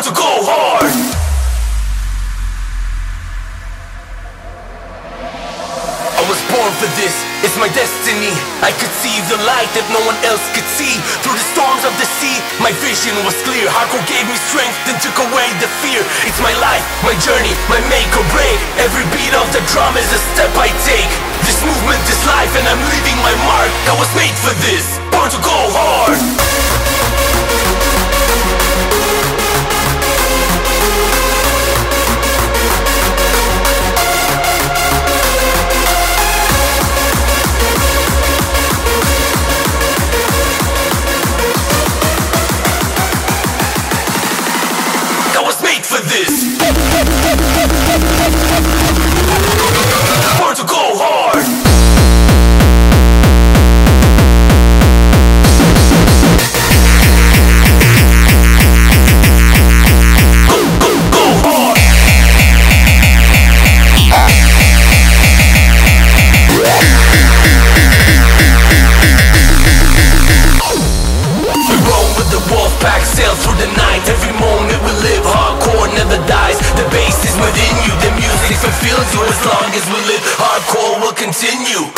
Born to go hard. I was born for this, it's my destiny. I could see the light that no one else could see. Through the storms of the sea, my vision was clear. Hardcore gave me strength and took away the fear. It's my life, my journey, my make or break. Every beat of the drum is a step I take. This movement is life and I'm leaving my mark. I was made for this, born to go hard. Through the night. Every moment we live, hardcore never dies. The bass is within you, the music fulfills you. As long as we live, hardcore will continue.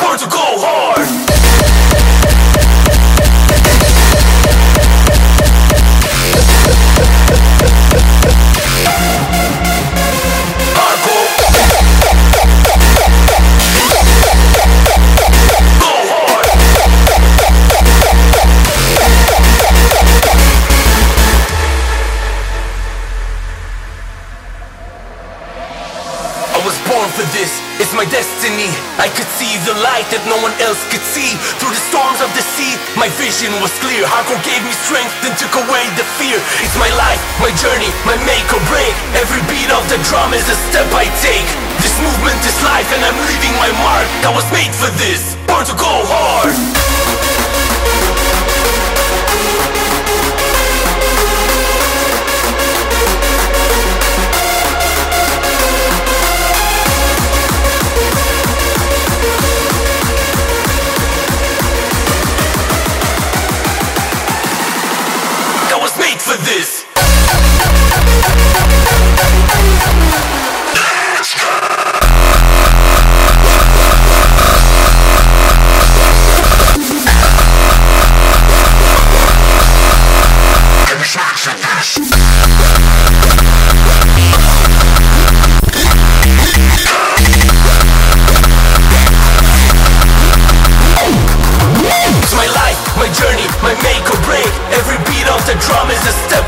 Born to go hard. For this, it's my destiny. I could see the light that no one else could see. Through the storms of the sea, my vision was clear. Hardcore gave me strength and took away the fear. It's my life, my journey, my make or break. Every beat of the drum is a step I take. This movement is life and I'm leaving my mark. I was made for this, born to go hard. My life, my journey, my make or break. Every beat of the drum is a step